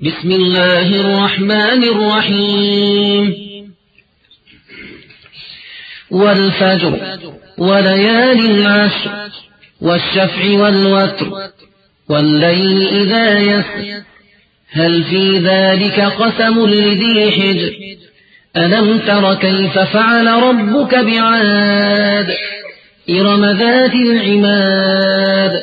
بسم الله الرحمن الرحيم. والفجر وليال العشر والشفع والوتر والليل إذا يسر. هل في ذلك قسم لذي حجر؟ ألم تر كيف فعل ربك بعاد؟ إرم ذات العماد.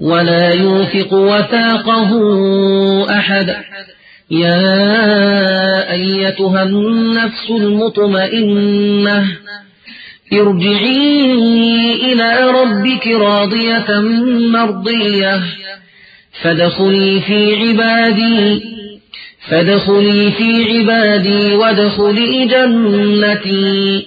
ولا يوثق وثاقه أحد. يا أيتها النفس المطمئنة ارجعي إلى ربك راضية مرضية. فادخلي في عبادي فادخلي في عبادي وادخلي جنتي.